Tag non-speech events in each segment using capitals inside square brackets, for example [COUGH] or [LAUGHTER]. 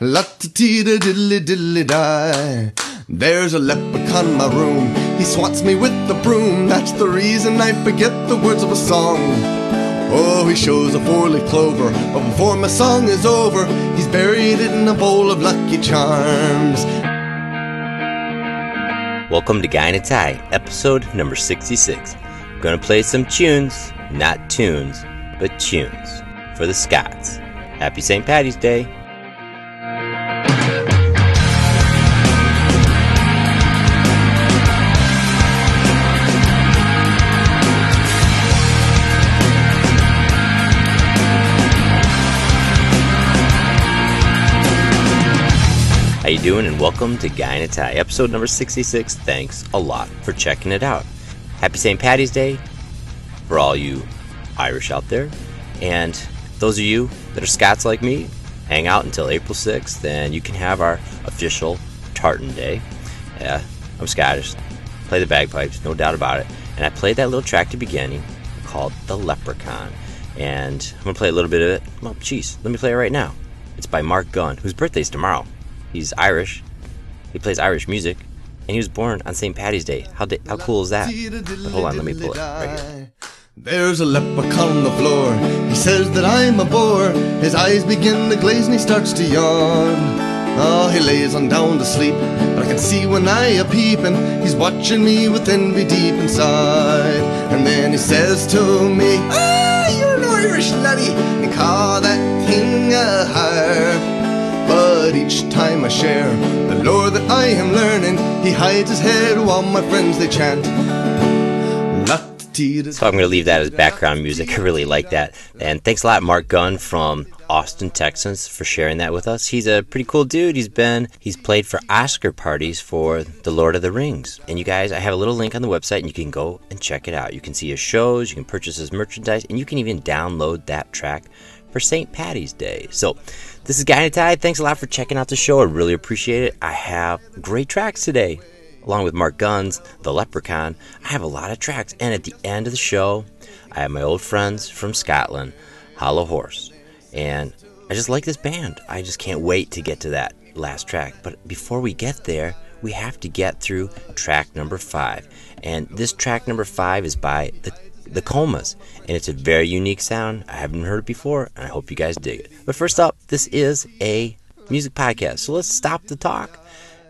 La ti da diddly diddly die. There's a leprechaun in my room. He swats me with the broom. That's the reason I forget the words of a song. Oh, he shows a four-leaf clover, but before my song is over, he's buried it in a bowl of Lucky Charms. Welcome to Guy in a Tie, episode number 66. Gonna play some tunes, not tunes, but tunes for the Scots. Happy St. Patty's Day. How you doing? And welcome to Guy in a Tie, episode number 66. Thanks a lot for checking it out. Happy St. Patty's Day for all you Irish out there. And those of you that are Scots like me, hang out until April 6th, and you can have our official Tartan Day. Yeah, I'm Scottish. Play the bagpipes, no doubt about it. And I played that little track the beginning called The Leprechaun. And I'm going to play a little bit of it. Well, jeez, let me play it right now. It's by Mark Gunn, whose birthday's tomorrow. He's Irish. He plays Irish music, and he was born on St. Patty's Day. How how cool is that? But hold on, let me pull it right here. There's a leprechaun on the floor. He says that I'm a bore. His eyes begin to glaze and he starts to yawn. Oh, he lays on down to sleep. But I can see when I a peeping. He's watching me with envy deep inside. And then he says to me, Ah, you're an Irish laddie. And call that thing a harp. But each time I share the lore that I am learning, he hides his head while my friends they chant. So I'm going to leave that as background music. [LAUGHS] I really like that. And thanks a lot, Mark Gunn from Austin, Texas, for sharing that with us. He's a pretty cool dude. He's been he's played for Oscar parties for The Lord of the Rings. And you guys, I have a little link on the website, and you can go and check it out. You can see his shows, you can purchase his merchandise, and you can even download that track for St. Patty's Day. So this is Guy Tie. Thanks a lot for checking out the show. I really appreciate it. I have great tracks today along with Mark Gunn's, The Leprechaun. I have a lot of tracks. And at the end of the show, I have my old friends from Scotland, Hollow Horse. And I just like this band. I just can't wait to get to that last track. But before we get there, we have to get through track number five. And this track number five is by the the Comas, and it's a very unique sound. I haven't heard it before, and I hope you guys dig it. But first up, this is a music podcast, so let's stop the talk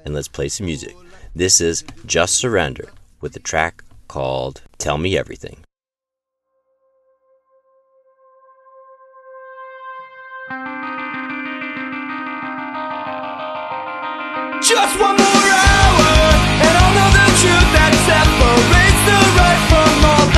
and let's play some music. This is Just Surrender with a track called Tell Me Everything. Just one more hour, and I'll know the truth that separates the right from all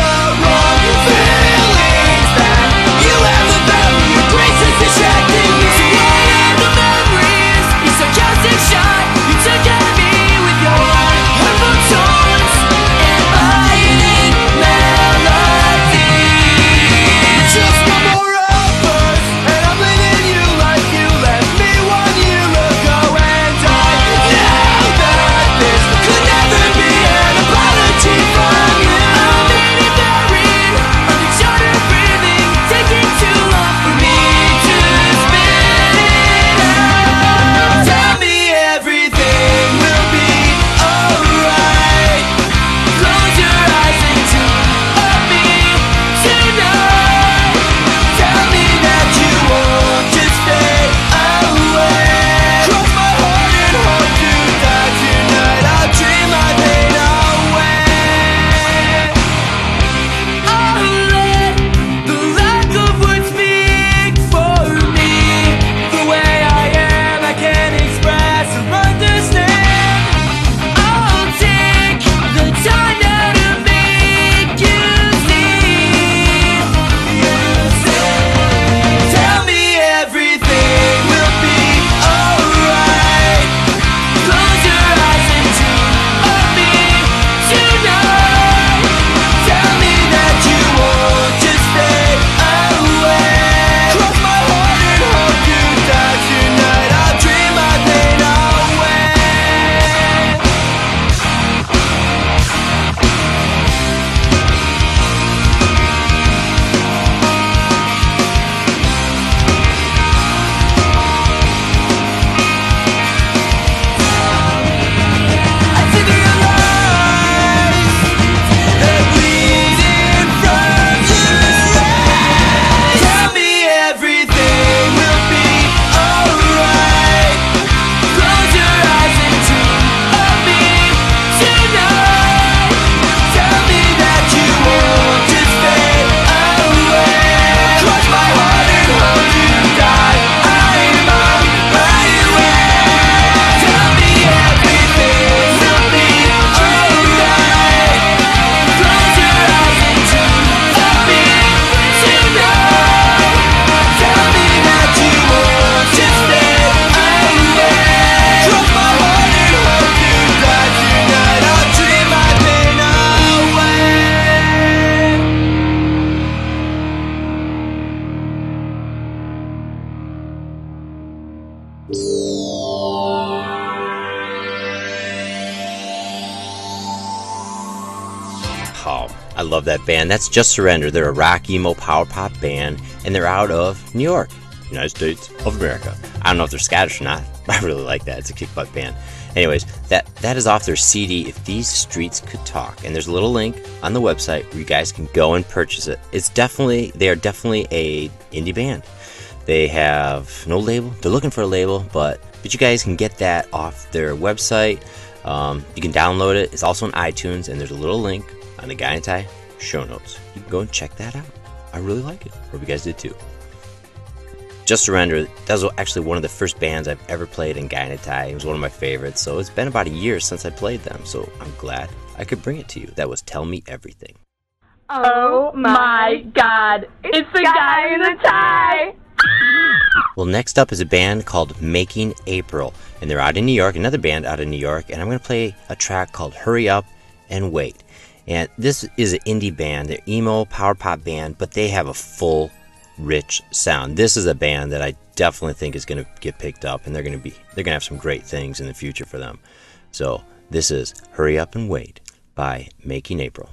band. That's Just Surrender. They're a rock emo power pop band, and they're out of New York, United States of America. I don't know if they're Scottish or not. [LAUGHS] I really like that. It's a kick butt band. Anyways, that that is off their CD. If these streets could talk, and there's a little link on the website where you guys can go and purchase it. It's definitely they are definitely a indie band. They have no label. They're looking for a label, but but you guys can get that off their website. Um, you can download it. It's also on iTunes, and there's a little link on the Guy and Tie show notes. You can go and check that out. I really like it. Hope you guys did too. Just Surrender, that was actually one of the first bands I've ever played in Tie. It was one of my favorites, so it's been about a year since I played them, so I'm glad I could bring it to you. That was Tell Me Everything. Oh my god, it's the guy in the tie! Well, next up is a band called Making April, and they're out in New York, another band out of New York, and I'm going to play a track called Hurry Up and Wait. And this is an indie band, they're emo power pop band, but they have a full rich sound. This is a band that I definitely think is going to get picked up and they're going to be they're going to have some great things in the future for them. So, this is Hurry Up and Wait by Making April.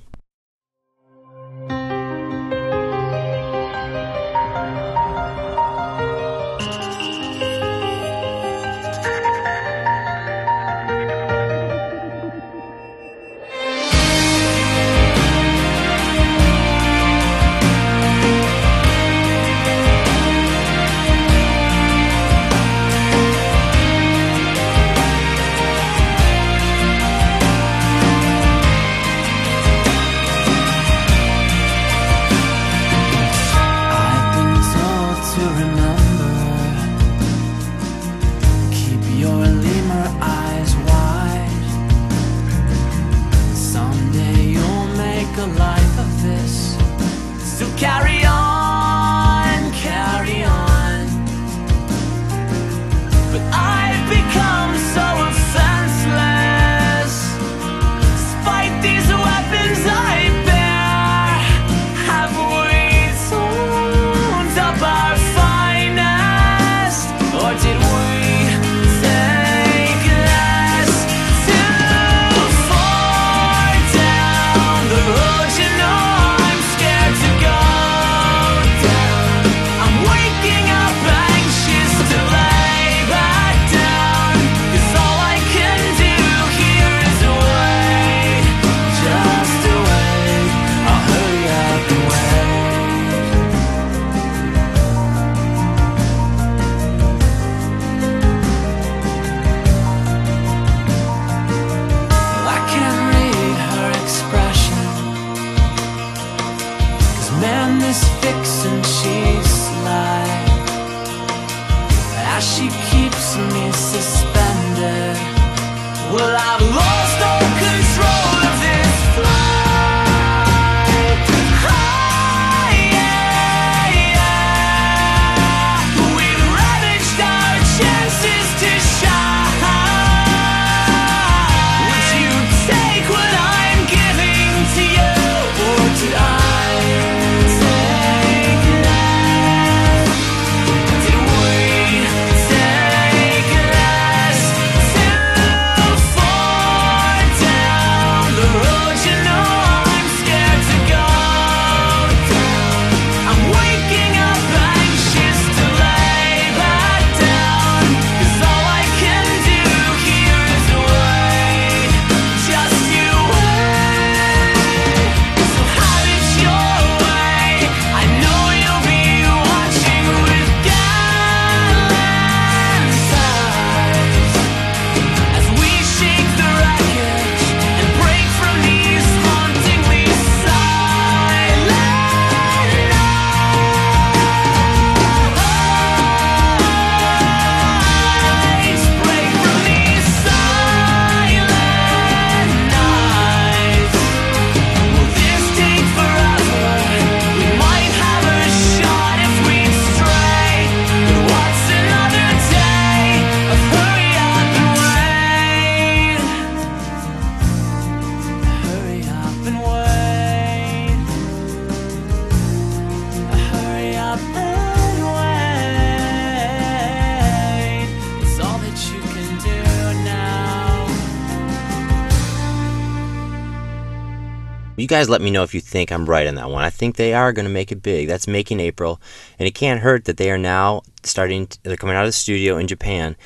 You guys let me know if you think I'm right on that one. I think they are going to make it big. That's Making April. And it can't hurt that they are now starting, to, they're coming out of the studio in Japan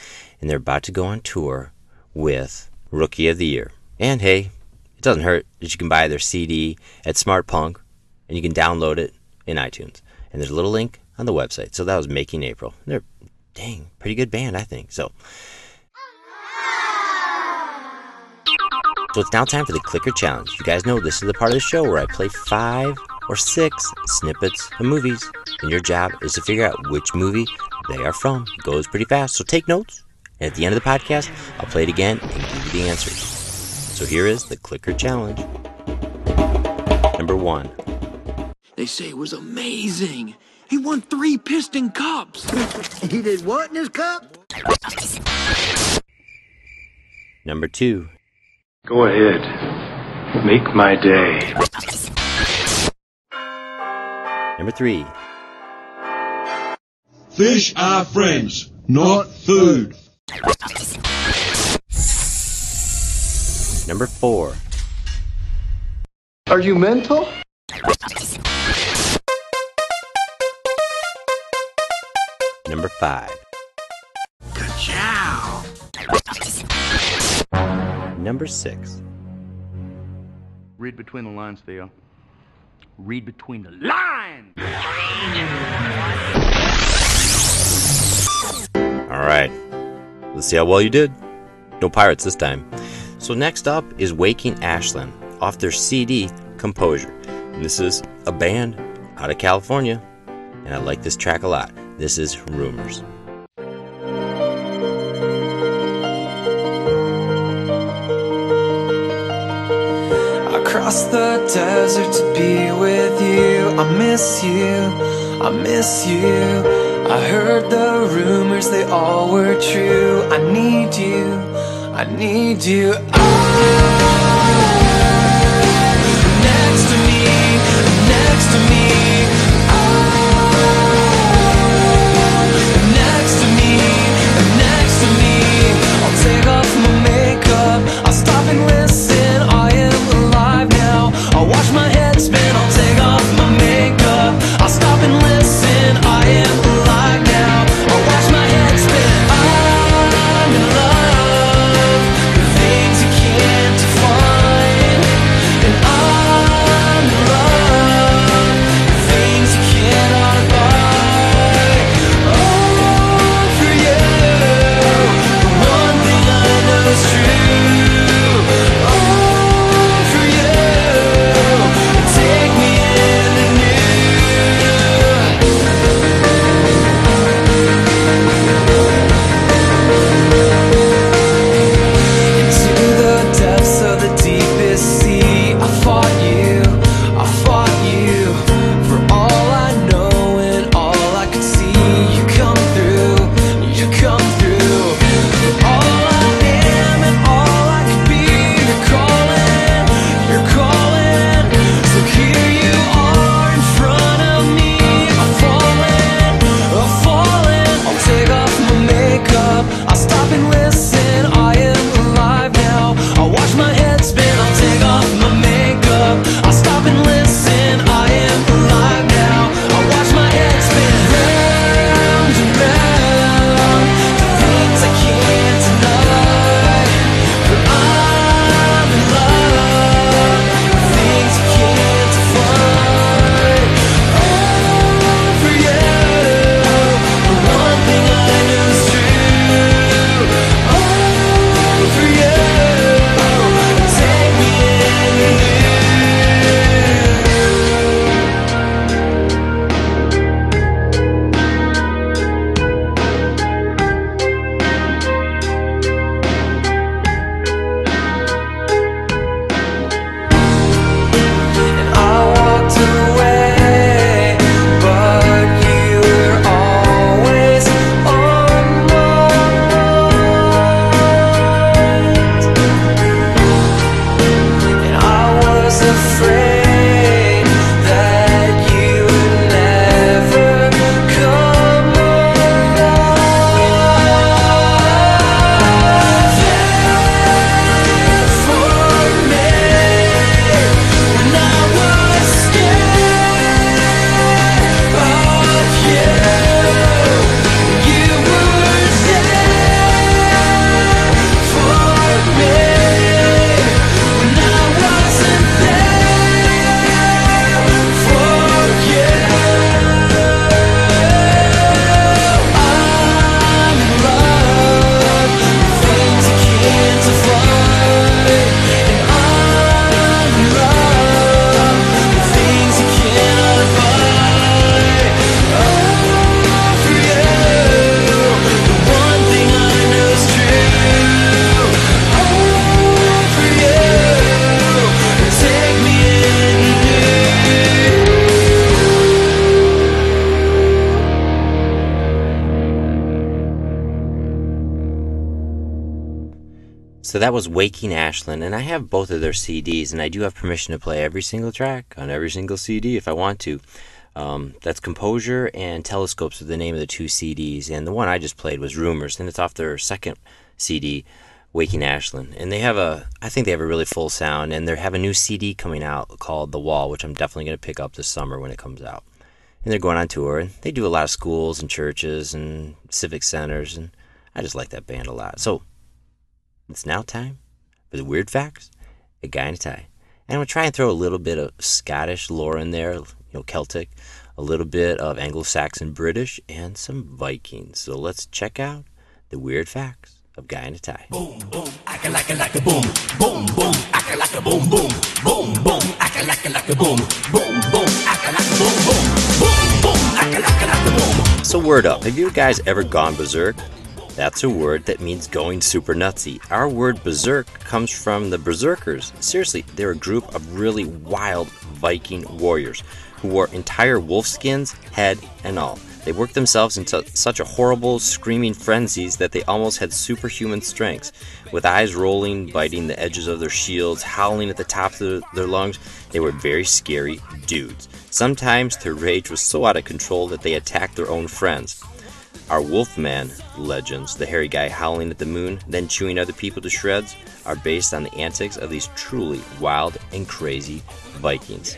and they're about to go on tour with Rookie of the Year. And hey, it doesn't hurt that you can buy their CD at Smart Punk and you can download it in iTunes. And there's a little link on the website. So that was Making April. They're, dang, pretty good band, I think. So. So it's now time for the clicker challenge. You guys know this is the part of the show where I play five or six snippets of movies, and your job is to figure out which movie they are from. It goes pretty fast, so take notes. And at the end of the podcast, I'll play it again and give you the answers. So here is the clicker challenge. Number one. They say it was amazing. He won three piston cups. [LAUGHS] He did what in his cup? Number two. Go ahead. Make my day. Number three. Fish are friends, not food. Number four. Are you mental? Number five. Number six. Read between the lines, Theo. Read between the lines! All right. Let's see how well you did. No pirates this time. So next up is Waking Ashland off their CD Composure. And this is a band out of California. And I like this track a lot. This is Rumors. I crossed the desert to be with you. I miss you, I miss you. I heard the rumors, they all were true. I need you, I need you. Oh, next to me, next to me. So that was Waking Ashland, and I have both of their CDs, and I do have permission to play every single track on every single CD if I want to. Um, that's Composure and Telescopes are the name of the two CDs, and the one I just played was Rumors, and it's off their second CD, Waking Ashland. And they have a, I think they have a really full sound, and they have a new CD coming out called The Wall, which I'm definitely going to pick up this summer when it comes out. And they're going on tour, and they do a lot of schools and churches and civic centers, and I just like that band a lot. So it's now time for the weird facts, a guy in a tie. And I'm gonna try and throw a little bit of Scottish lore in there, you know, Celtic, a little bit of Anglo-Saxon British, and some Vikings. So let's check out the weird facts of Guy in a Tie. Boom, boom, acca like a like a boom. Boom, boom, acca like a boom, boom. Boom, boom, acca like a like a boom. Boom, boom, acca like a boom, boom. Boom, boom, acca like a like a boom. So word up, have you guys ever gone berserk? That's a word that means going super nutsy. Our word berserk comes from the berserkers. Seriously, they're a group of really wild Viking warriors who wore entire wolf skins, head and all. They worked themselves into such a horrible, screaming frenzies that they almost had superhuman strengths. With eyes rolling, biting the edges of their shields, howling at the tops of their lungs, they were very scary dudes. Sometimes their rage was so out of control that they attacked their own friends. Our Wolfman legends, the hairy guy howling at the moon, then chewing other people to shreds, are based on the antics of these truly wild and crazy Vikings.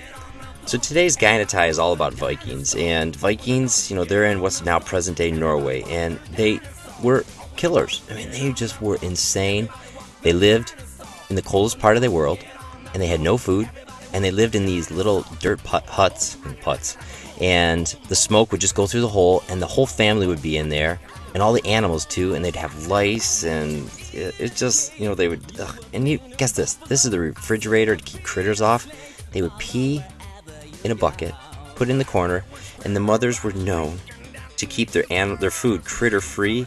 So today's Tie is all about Vikings, and Vikings, you know, they're in what's now present day Norway, and they were killers. I mean, they just were insane. They lived in the coldest part of the world, and they had no food, and they lived in these little dirt put huts and puts, and the smoke would just go through the hole, and the whole family would be in there, and all the animals too, and they'd have lice, and it, it just, you know, they would. Ugh. And you guess this? This is the refrigerator to keep critters off. They would pee in a bucket, put in the corner, and the mothers were known to keep their an- their food critter free.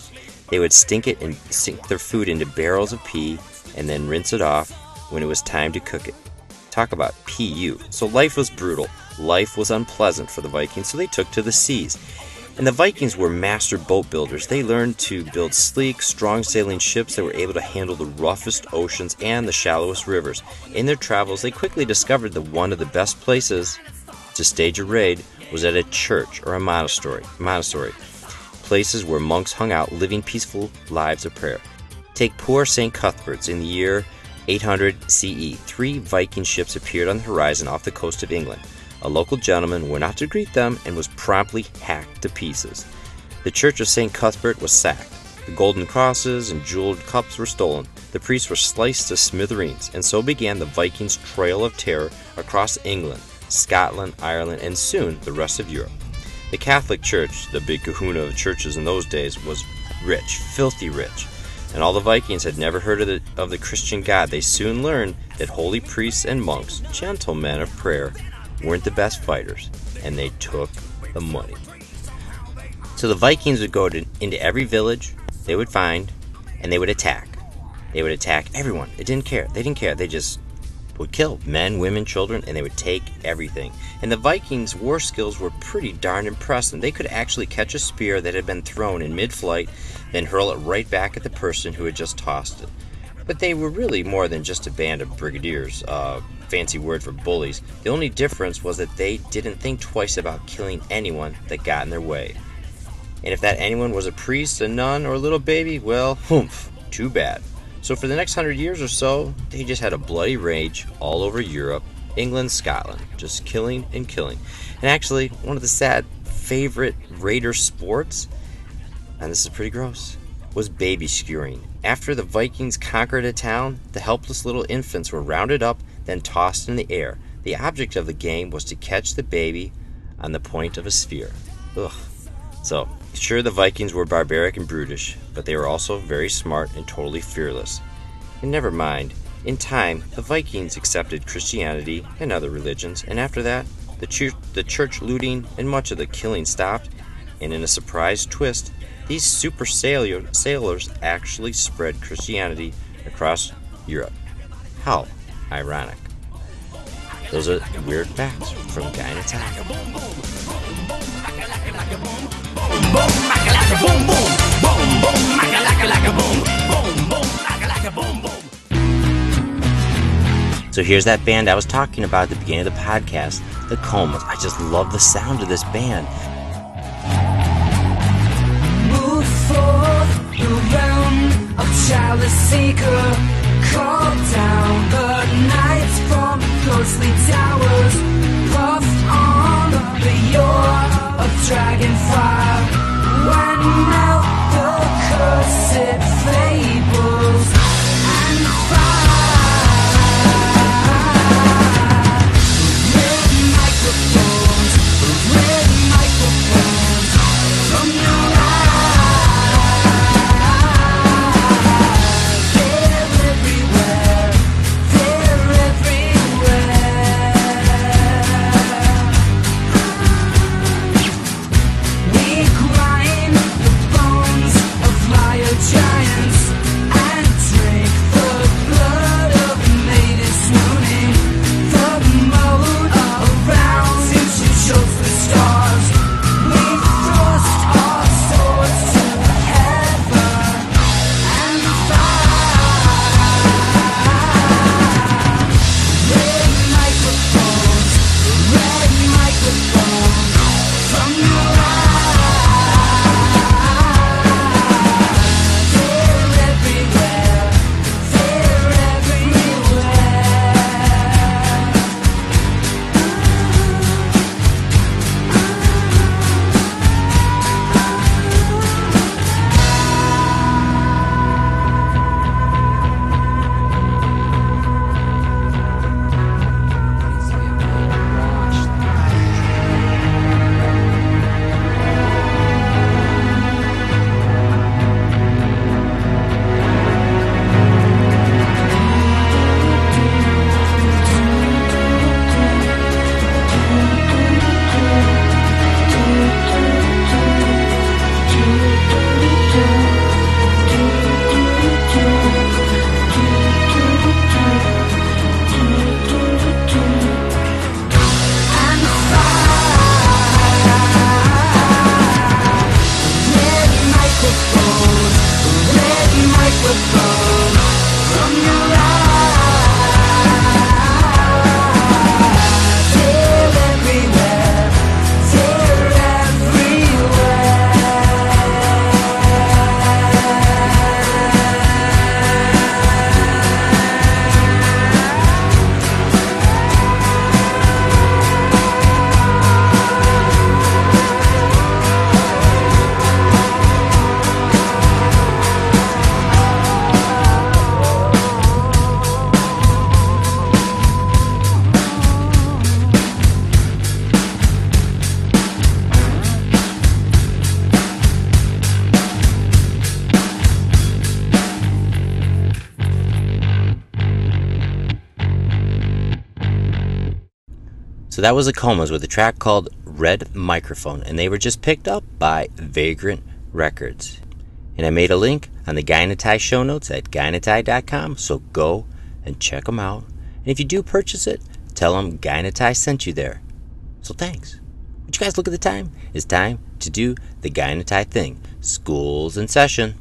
They would stink it and sink their food into barrels of pee and then rinse it off when it was time to cook it. Talk about PU. So life was brutal. Life was unpleasant for the Vikings, so they took to the seas. And the Vikings were master boat builders. They learned to build sleek, strong sailing ships that were able to handle the roughest oceans and the shallowest rivers. In their travels, they quickly discovered that one of the best places to stage a raid was at a church or a monastery, monastery, places where monks hung out living peaceful lives of prayer. Take poor St. Cuthbert's in the year 800 CE. Three Viking ships appeared on the horizon off the coast of England. A local gentleman went out to greet them and was promptly hacked to pieces. The church of St. Cuthbert was sacked. The golden crosses and jeweled cups were stolen. The priests were sliced to smithereens, and so began the Vikings' trail of terror across England, Scotland, Ireland, and soon the rest of Europe. The Catholic Church, the big kahuna of churches in those days, was rich, filthy rich. And all the Vikings had never heard of the, of the Christian God. They soon learned that holy priests and monks, gentlemen of prayer, weren't the best fighters, and they took the money. So the Vikings would go to, into every village they would find, and they would attack. They would attack everyone. It didn't care. They didn't care. They just would kill men, women, children, and they would take everything. And the Vikings' war skills were pretty darn impressive. They could actually catch a spear that had been thrown in mid flight, then hurl it right back at the person who had just tossed it. But they were really more than just a band of brigadiers, uh, fancy word for bullies. The only difference was that they didn't think twice about killing anyone that got in their way. And if that anyone was a priest, a nun, or a little baby, well, humph, too bad. So for the next hundred years or so, they just had a bloody rage all over Europe, England, Scotland, just killing and killing. And actually, one of the sad favorite raider sports, and this is pretty gross, was baby skewering. After the Vikings conquered a town, the helpless little infants were rounded up, then tossed in the air. The object of the game was to catch the baby on the point of a spear. Ugh. So, sure, the Vikings were barbaric and brutish, but they were also very smart and totally fearless. And never mind, in time, the Vikings accepted Christianity and other religions, and after that, the, church, the church looting and much of the killing stopped, and in a surprise twist, these super sailor, sailors actually spread Christianity across Europe. How ironic. Those are weird facts from Guy boom. So here's that band I was talking about at the beginning of the podcast, the Comas. I just love the sound of this band. Move forth the realm of chalice seeker. Down the ghostly towers. Puff on the yore of dragonfire. When melt the cursed fables and fire. That was the Comas with a track called Red Microphone, and they were just picked up by Vagrant Records. And I made a link on the Tie show notes at guyinatie.com, so go and check them out. And if you do purchase it, tell them Tie sent you there. So thanks. Would you guys look at the time? It's time to do the Tie thing. School's in session.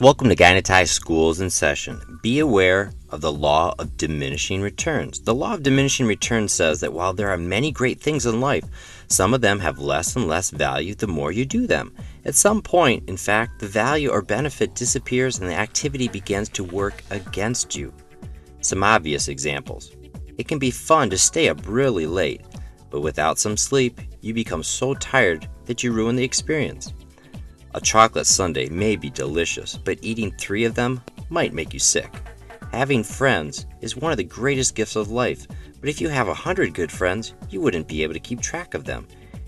Welcome to Tie Schools in Session. Be aware of the law of diminishing returns. The law of diminishing returns says that while there are many great things in life, some of them have less and less value the more you do them. At some point, in fact, the value or benefit disappears and the activity begins to work against you. Some obvious examples. It can be fun to stay up really late, but without some sleep, you become so tired that you ruin the experience. A chocolate sundae may be delicious, but eating three of them might make you sick. Having friends is one of the greatest gifts of life, but if you have a hundred good friends, you wouldn't be able to keep track of them.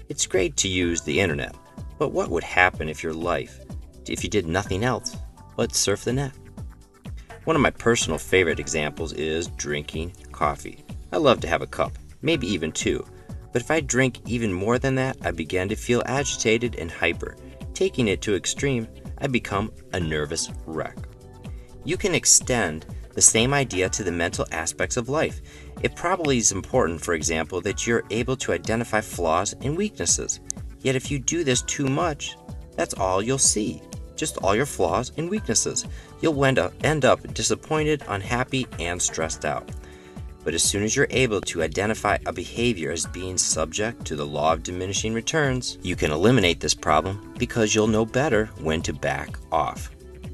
It's great to use the internet, but what would happen if your life, if you did nothing else but surf the net? One of my personal favorite examples is drinking coffee. I love to have a cup, maybe even two, but if I drink even more than that, I begin to feel agitated and hyper. Taking it to extreme, I become a nervous wreck. You can extend the same idea to the mental aspects of life. It probably is important, for example, that you're able to identify flaws and weaknesses. Yet if you do this too much, that's all you'll see. Just all your flaws and weaknesses. You'll end up, end up disappointed, unhappy, and stressed out. But as soon as you're able to identify a behavior as being subject to the law of diminishing returns, you can eliminate this problem because you'll know better when to back off.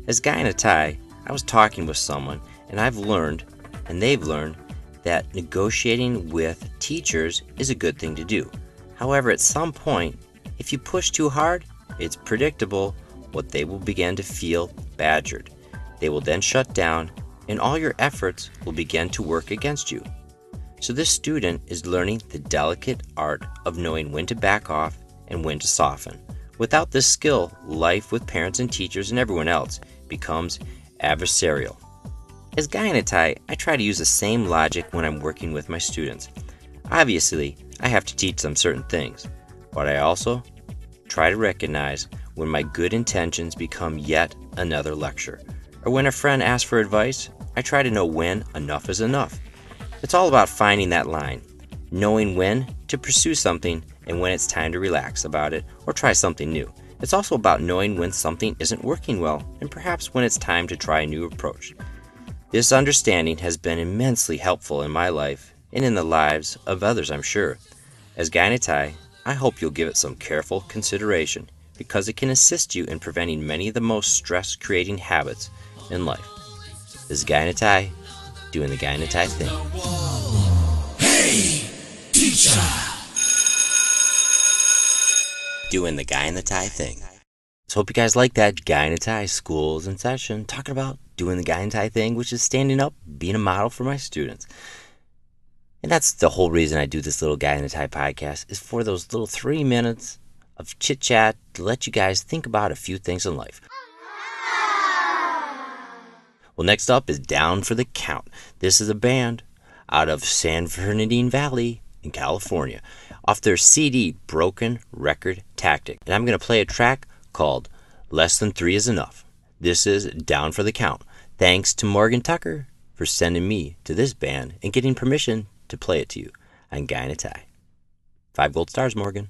As Guy in a Tie, I was talking with someone, and I've learned, and they've learned, that negotiating with teachers is a good thing to do. However, at some point, if you push too hard, it's predictable what they will begin to feel badgered. They will then shut down, and all your efforts will begin to work against you. So, this student is learning the delicate art of knowing when to back off and when to soften. Without this skill, life with parents and teachers and everyone else becomes adversarial. As Guy in a Tie, I try to use the same logic when I'm working with my students. Obviously, I have to teach them certain things, but I also try to recognize when my good intentions become yet another lecture. Or when a friend asks for advice, I try to know when enough is enough. It's all about finding that line, knowing when to pursue something and when it's time to relax about it or try something new. It's also about knowing when something isn't working well and perhaps when it's time to try a new approach. This understanding has been immensely helpful in my life and in the lives of others, I'm sure. As in I hope you'll give it some careful consideration because it can assist you in preventing many of the most stress creating habits in life. This is Guy in a Tie doing the Guy in a Tie thing. Hey, teacher. Doing the Guy in the Tie thing. So hope you guys like that. Guy in a Tie, schools in session, talking about doing the Guy in a Tie thing, which is standing up, being a model for my students. And that's the whole reason I do this little Guy in a Tie podcast, is for those little three minutes of chit chat to let you guys think about a few things in life. Well, next up is Down for the Count. This is a band out of San Bernardino Valley in California off their CD Broken Record Tactic. And I'm going to play a track called Less Than Three Is Enough. This is Down for the Count. Thanks to Morgan Tucker for sending me to this band and getting permission to play it to you. I'm Guy in a Tie. Five gold stars, Morgan.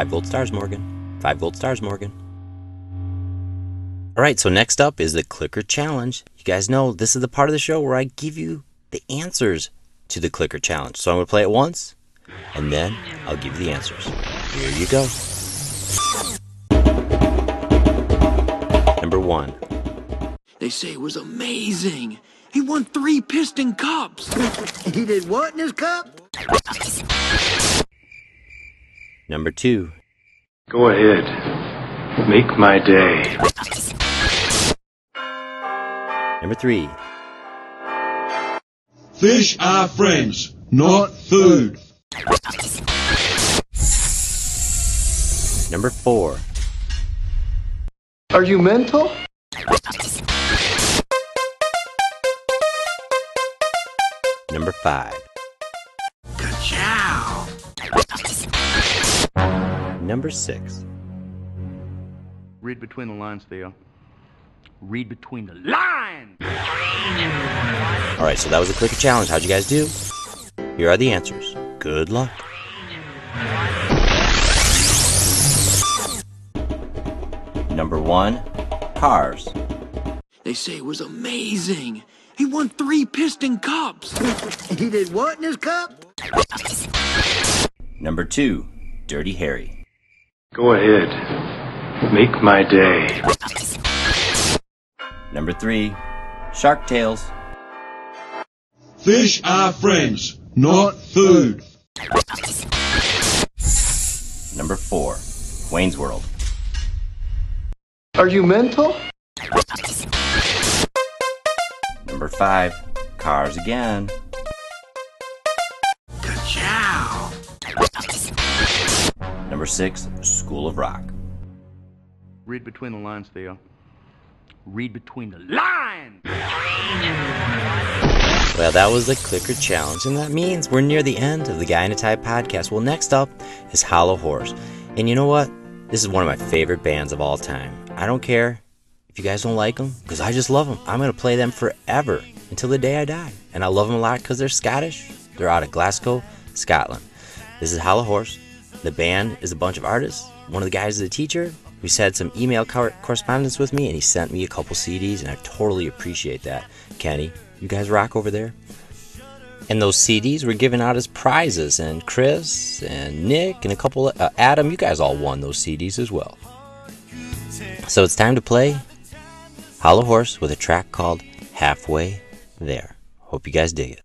Five gold stars, Morgan. Five gold stars, Morgan. All right, so next up is the clicker challenge. You guys know this is the part of the show where I give you the answers to the clicker challenge. So I'm going to play it once, and then I'll give you the answers. Here you go. Number one. They say it was amazing. He won three piston cups. [LAUGHS] He did what in his cup? [LAUGHS] Number two. Go ahead. Make my day. Number three. Fish are friends, not food. Number four. Are you mental? Number five. Ka-chow. Number six. Read between the lines, Theo. Read between the lines! All right, so that was the clicker challenge. How'd you guys do? Here are the answers. Good luck. Number one, cars. They say it was amazing. He won three piston cups. [LAUGHS] He did what in his cup? Number two, Dirty Harry. Go ahead. Make my day. Number three, Shark Tales. Fish are friends, not food. Number four, Wayne's World. Are you mental? Number five, Cars Again. Number six, School of Rock. Read between the lines, Theo. Read between the lines! Well, that was the clicker challenge, and that means we're near the end of the Guy in a Tie podcast. Well, next up is Hollow Horse. And you know what? This is one of my favorite bands of all time. I don't care if you guys don't like them, because I just love them. I'm going to play them forever until the day I die. And I love them a lot because they're Scottish. They're out of Glasgow, Scotland. This is Hollow Horse. The band is a bunch of artists. One of the guys is a teacher who's had some email cor- correspondence with me, and he sent me a couple CDs, and I totally appreciate that. Kenny, you guys rock over there. And those CDs were given out as prizes, and Chris and Nick and a couple, of, uh, Adam, you guys all won those CDs as well. So it's time to play Hollow Horse with a track called Halfway There. Hope you guys dig it.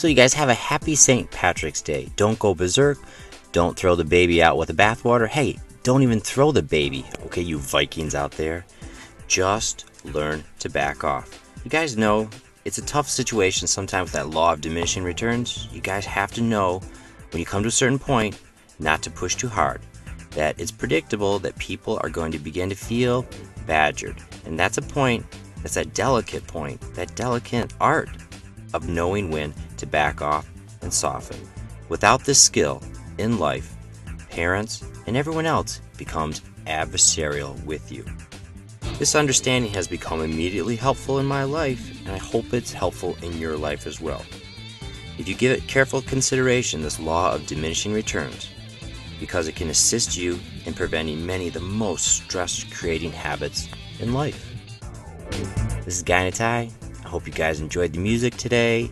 So, you guys have a happy St. Patrick's Day. Don't go berserk. Don't throw the baby out with the bathwater. Hey, don't even throw the baby, okay, you Vikings out there. Just learn to back off. You guys know it's a tough situation sometimes with that law of diminishing returns. You guys have to know when you come to a certain point not to push too hard. That it's predictable that people are going to begin to feel badgered. And that's a point, that's that delicate point, that delicate art of knowing when to back off and soften. Without this skill in life, parents and everyone else becomes adversarial with you. This understanding has become immediately helpful in my life, and I hope it's helpful in your life as well. If you give it careful consideration, this law of diminishing returns, because it can assist you in preventing many of the most stress creating habits in life. This is Guy Tie. I hope you guys enjoyed the music today.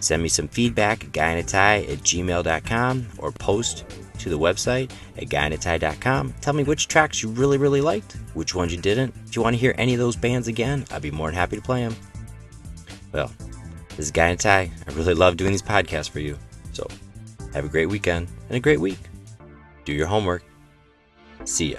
Send me some feedback at guyinatie at gmail.com or post to the website at guyinatie.com. Tell me which tracks you really, really liked, which ones you didn't. If you want to hear any of those bands again, I'd be more than happy to play them. Well, this is Guy. I really love doing these podcasts for you. So, have a great weekend and a great week. Do your homework. See ya.